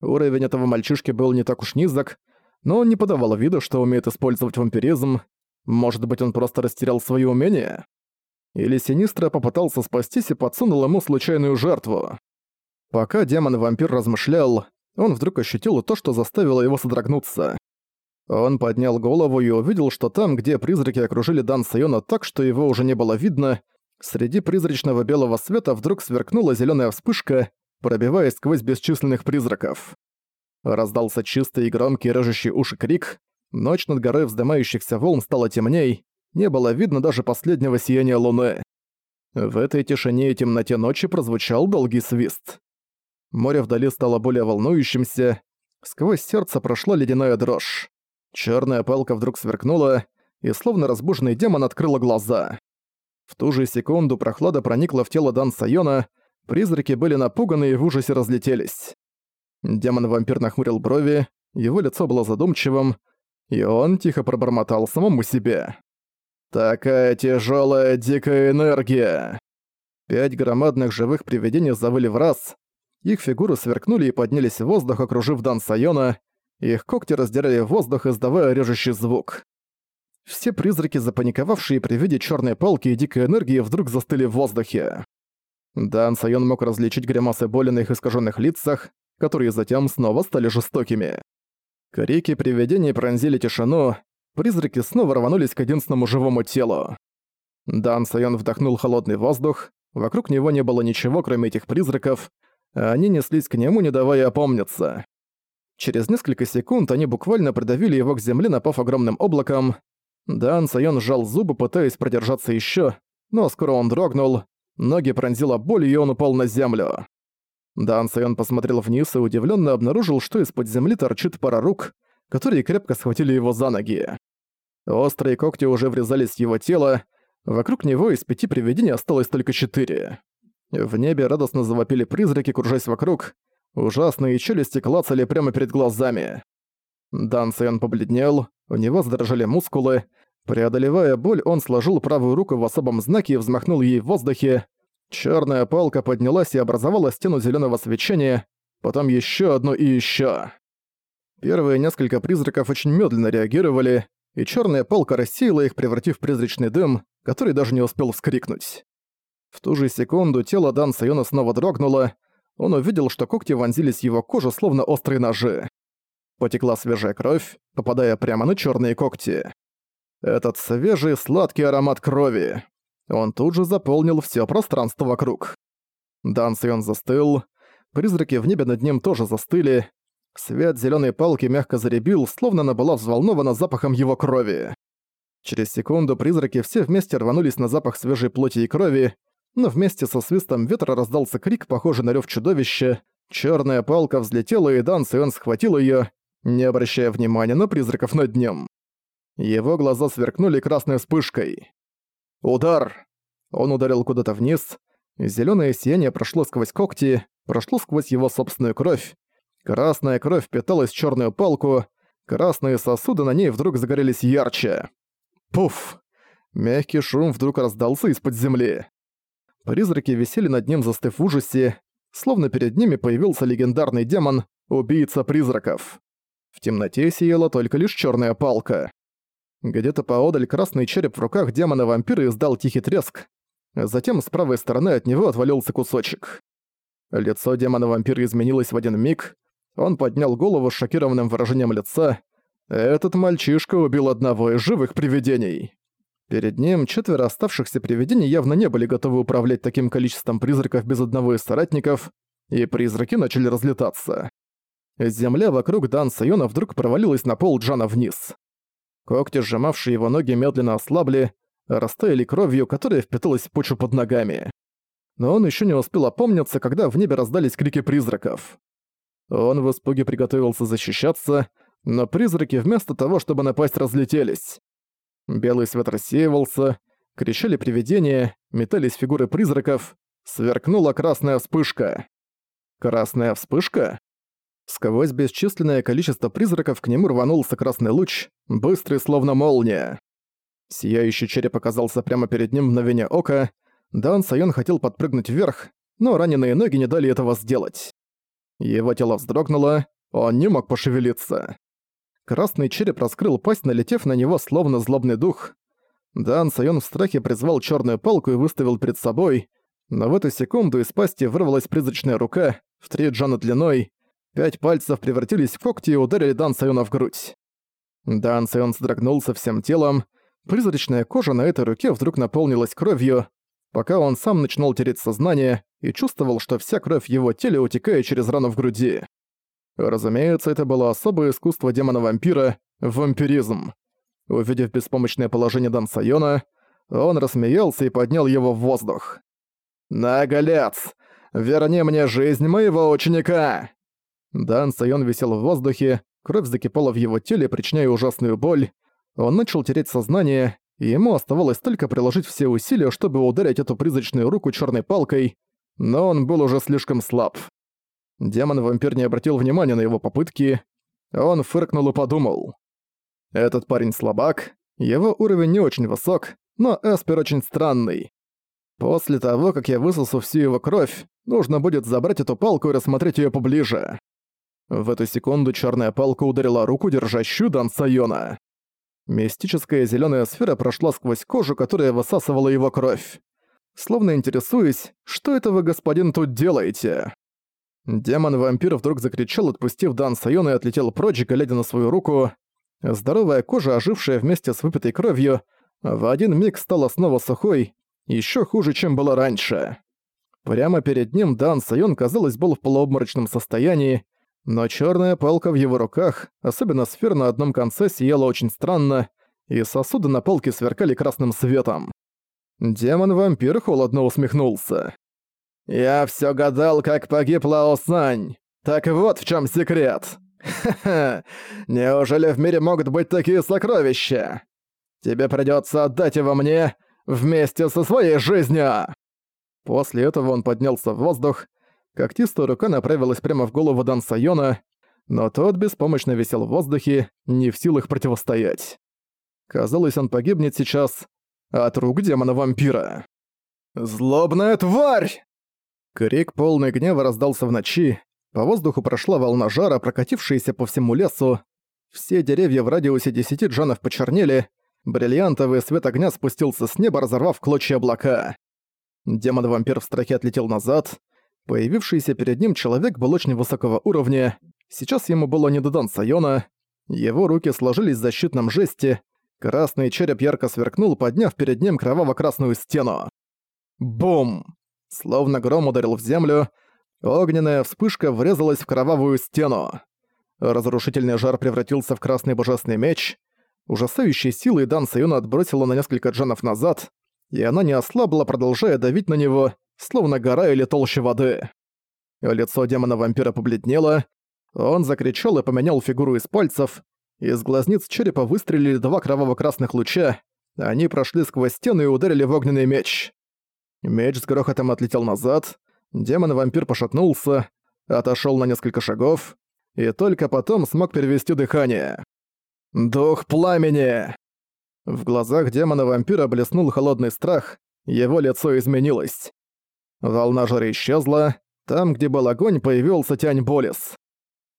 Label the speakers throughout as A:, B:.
A: Уровень этого мальчишки был не так уж низок, но он не подавал вида, что умеет использовать вампиризм. Может быть, он просто растерял свои умения? Или Синистра попытался спастись и подсунул ему случайную жертву. Пока демон-вампир размышлял, он вдруг ощутил то, что заставило его содрогнуться. Он поднял голову и увидел, что там, где призраки окружили Дан Сайона так, что его уже не было видно, среди призрачного белого света вдруг сверкнула зеленая вспышка, пробиваясь сквозь бесчисленных призраков. Раздался чистый и громкий режущий уши крик, ночь над горой вздымающихся волн стала темней, не было видно даже последнего сияния луны. В этой тишине и темноте ночи прозвучал долгий свист. Море вдали стало более волнующимся, сквозь сердце прошла ледяная дрожь. Черная палка вдруг сверкнула, и словно разбуженный демон открыла глаза. В ту же секунду прохлада проникла в тело Дан Сайона, призраки были напуганы и в ужасе разлетелись. Демон-вампир нахмурил брови, его лицо было задумчивым, и он тихо пробормотал самому себе. «Такая тяжелая дикая энергия!» Пять громадных живых привидений завыли в раз. Их фигуры сверкнули и поднялись в воздух, окружив Дан Сайона. Их когти раздирали воздух, издавая режущий звук. Все призраки, запаниковавшие при виде черной палки и дикой энергии, вдруг застыли в воздухе. Дан Сайон мог различить гримасы боли на их искаженных лицах, которые затем снова стали жестокими. Крики привидений пронзили тишину, призраки снова рванулись к единственному живому телу. Дан Сайон вдохнул холодный воздух, вокруг него не было ничего, кроме этих призраков, а они неслись к нему, не давая опомниться. Через несколько секунд они буквально придавили его к земле, напав огромным облаком. Дан Сайон сжал зубы, пытаясь продержаться еще, но скоро он дрогнул, ноги пронзила боль, и он упал на землю. Дан Сайон посмотрел вниз и удивленно обнаружил, что из-под земли торчит пара рук, которые крепко схватили его за ноги. Острые когти уже врезались в его тело, вокруг него из пяти привидений осталось только четыре. В небе радостно завопили призраки, кружась вокруг, ужасные челюсти клацали прямо перед глазами. Дан Сайон побледнел, у него задрожали мускулы, преодолевая боль, он сложил правую руку в особом знаке и взмахнул ей в воздухе. Черная палка поднялась и образовала стену зеленого свечения, потом еще одну и еще. Первые несколько призраков очень медленно реагировали, и черная палка рассеяла их, превратив в призрачный дым, который даже не успел вскрикнуть. В ту же секунду тело Дан Сайона снова дрогнуло, он увидел, что когти вонзились в его кожу, словно острые ножи. Потекла свежая кровь, попадая прямо на черные когти. Этот свежий сладкий аромат крови. Он тут же заполнил все пространство вокруг. Дан Сайон застыл, призраки в небе над ним тоже застыли, Свет зеленой палки мягко заребил, словно она была взволнована запахом его крови. Через секунду призраки все вместе рванулись на запах свежей плоти и крови, но вместе со свистом ветра раздался крик, похожий на рёв чудовища. Черная палка взлетела, и Дан Сион схватил ее, не обращая внимания на призраков над ним. Его глаза сверкнули красной вспышкой. Удар! Он ударил куда-то вниз. Зелёное сияние прошло сквозь когти, прошло сквозь его собственную кровь, Красная кровь впиталась в чёрную палку, красные сосуды на ней вдруг загорелись ярче. Пуф! Мягкий шум вдруг раздался из-под земли. Призраки висели над ним, застыв в ужасе, словно перед ними появился легендарный демон, убийца призраков. В темноте сияла только лишь чёрная палка. Где-то поодаль красный череп в руках демона-вампира издал тихий треск, затем с правой стороны от него отвалился кусочек. Лицо демона-вампира изменилось в один миг, он поднял голову с шокированным выражением лица. Этот мальчишка убил одного из живых привидений. Перед ним четверо оставшихся привидений явно не были готовы управлять таким количеством призраков без одного из соратников, и призраки начали разлетаться. Земля вокруг Дан Сайона вдруг провалилась на пол Джана вниз. Когти, сжимавшие его ноги, медленно ослабли, растаяли кровью, которая впиталась в почву под ногами. Но он еще не успел опомниться, когда в небе раздались крики призраков. Он в испуге приготовился защищаться, но призраки вместо того, чтобы напасть, разлетелись. Белый свет рассеивался, кричали привидения, метались фигуры призраков, сверкнула красная вспышка. Красная вспышка? Сквозь бесчисленное количество призраков к нему рванулся красный луч, быстрый словно молния. Сияющий череп оказался прямо перед ним в мгновение ока. Дан Сайон хотел подпрыгнуть вверх, но раненые ноги не дали этого сделать. Его тело вздрогнуло, он не мог пошевелиться. Красный череп раскрыл пасть, налетев на него словно злобный дух. Дан Сайон в страхе призвал черную палку и выставил перед собой, но в эту секунду из пасти вырвалась призрачная рука, в три джана длиной, пять пальцев превратились в когти и ударили Дан Сайона в грудь. Дан Сайон содрогнулся всем телом, призрачная кожа на этой руке вдруг наполнилась кровью, пока он сам начинал тереть сознание и чувствовал, что вся кровь в его теле утекает через рану в груди. Разумеется, это было особое искусство демона-вампира — вампиризм. Увидев беспомощное положение Дан Сайона, он рассмеялся и поднял его в воздух. «Наголец! Верни мне жизнь моего ученика!» Дан Сайон висел в воздухе, кровь закипала в его теле, причиняя ужасную боль. Он начал терять сознание, и ему оставалось только приложить все усилия, чтобы ударить эту призрачную руку черной палкой, но он был уже слишком слаб. Демон-вампир не обратил внимания на его попытки. Он фыркнул и подумал. Этот парень слабак, его уровень не очень высок, но Эспер очень странный. После того, как я высосу всю его кровь, нужно будет забрать эту палку и рассмотреть ее поближе. В эту секунду черная палка ударила руку, держащую Дан Сайона. Мистическая зеленая сфера прошла сквозь кожу, которая высасывала его кровь. Словно интересуясь, что это вы, господин, тут делаете? Демон-вампир вдруг закричал, отпустив Дан Сайона и отлетел прочь, глядя на свою руку. Здоровая кожа, ожившая вместе с выпитой кровью, в один миг стала снова сухой, еще хуже, чем было раньше. Прямо перед ним Дан Сайон, казалось, был в полуобморочном состоянии, но черная палка в его руках, особенно сфера на одном конце, сияла очень странно, и сосуды на полке сверкали красным светом. Демон-вампир холодно усмехнулся. «Я все гадал, как погиб Лао Сань. Так вот в чем секрет. Ха-ха, неужели в мире могут быть такие сокровища? Тебе придется отдать его мне вместе со своей жизнью!» После этого он поднялся в воздух, когтистая рука направилась прямо в голову Дан Сайона, но тот беспомощно висел в воздухе, не в силах противостоять. Казалось, он погибнет сейчас от рук демона-вампира. «Злобная тварь!» Крик полный гнева раздался в ночи, по воздуху прошла волна жара, прокатившаяся по всему лесу. Все деревья в радиусе десяти джанов почернели, бриллиантовый свет огня спустился с неба, разорвав клочья облака. Демон-вампир в страхе отлетел назад. Появившийся перед ним человек был очень высокого уровня. Сейчас ему было не до Дан Сайона. Его руки сложились в защитном жесте. Красный череп ярко сверкнул, подняв перед ним кроваво-красную стену. Бум! Словно гром ударил в землю, огненная вспышка врезалась в кровавую стену. Разрушительный жар превратился в красный божественный меч. Ужасающей силой Дан Сайона отбросила на несколько джанов назад, и она не ослабла, продолжая давить на него, словно гора или толще воды. Лицо демона-вампира побледнело, он закричал и поменял фигуру из пальцев, из глазниц черепа выстрелили два кроваво-красных луча, они прошли сквозь стену и ударили в огненный меч. Меч с грохотом отлетел назад, демон-вампир пошатнулся, отошёл на несколько шагов и только потом смог перевести дыхание. «Дух пламени!» В глазах демона-вампира блеснул холодный страх, его лицо изменилось. Волна жары исчезла, там, где был огонь, появился Тянь Болис.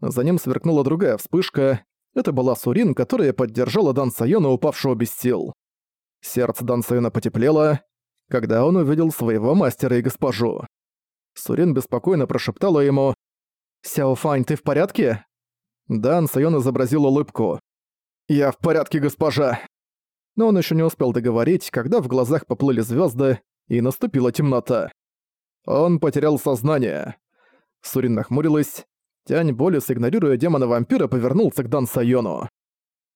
A: За ним сверкнула другая вспышка, это была Сурин, которая поддержала Дан Сайона, упавшего без сил. Сердце Дан Сайона потеплело, когда он увидел своего мастера и госпожу. Сурин беспокойно прошептала ему «Сяо Фань, ты в порядке?» Дан Сайон изобразил улыбку. «Я в порядке, госпожа!» Но он еще не успел договорить, когда в глазах поплыли звезды и наступила темнота. Он потерял сознание. Сурин нахмурилась. Тянь Болис, игнорируя демона-вампира, повернулся к Дан Сайону.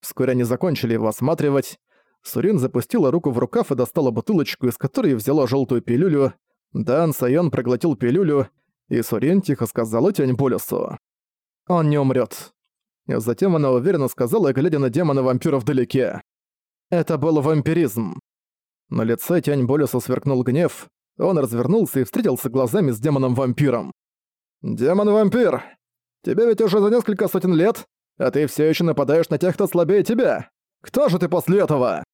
A: Вскоре они закончили его осматривать, Сурин запустила руку в рукав и достала бутылочку, из которой взяла желтую пилюлю. Дан Сайон проглотил пилюлю, и Сурин тихо сказала Тянь Болесу. «Он не умрет. Затем она уверенно сказала, глядя на демона-вампира вдалеке. «Это был вампиризм». На лице Тянь Болесу сверкнул гнев, он развернулся и встретился глазами с демоном-вампиром. «Демон-вампир! Тебе ведь уже за несколько сотен лет, а ты все еще нападаешь на тех, кто слабее тебя! Кто же ты после этого?»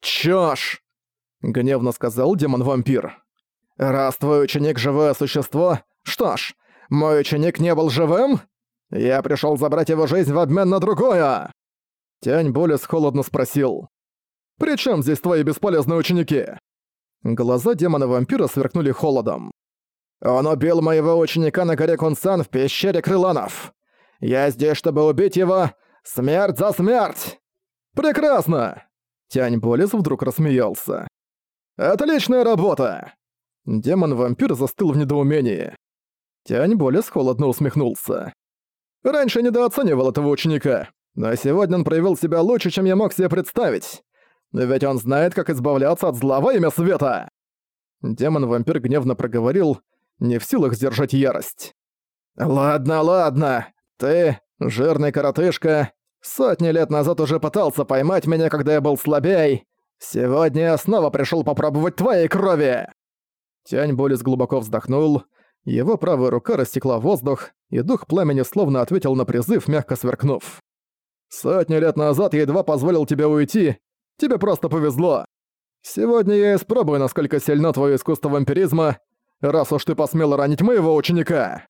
A: «Чёшь!» — гневно сказал демон-вампир. «Раз твой ученик — живое существо, что ж, Мой ученик не был живым? Я пришёл забрать его жизнь в обмен на другое!» Тянь Болес холодно спросил. «При чем здесь твои бесполезные ученики?» Глаза демона-вампира сверкнули холодом. «Он убил моего ученика на горе Кунсан в пещере Крыланов. Я здесь, чтобы убить его. Смерть за смерть!» «Прекрасно!» Тянь Болес вдруг рассмеялся. «Отличная работа!» Демон-вампир застыл в недоумении. Тянь Болес холодно усмехнулся. «Раньше недооценивал этого ученика, но сегодня он проявил себя лучше, чем я мог себе представить. Ведь он знает, как избавляться от зла во имя света!» Демон-вампир гневно проговорил, не в силах сдержать ярость. «Ладно, ладно, ты, жирный коротышка, сотни лет назад уже пытался поймать меня, когда я был слабей. Сегодня я снова пришел попробовать твоей крови!» Тянь Болис глубоко вздохнул, его правая рука растекла воздух, и дух пламени словно ответил на призыв, мягко сверкнув. «Сотни лет назад я едва позволил тебе уйти, тебе просто повезло. Сегодня я испробую, насколько сильно твое искусство вампиризма, раз уж ты посмел ранить моего ученика!»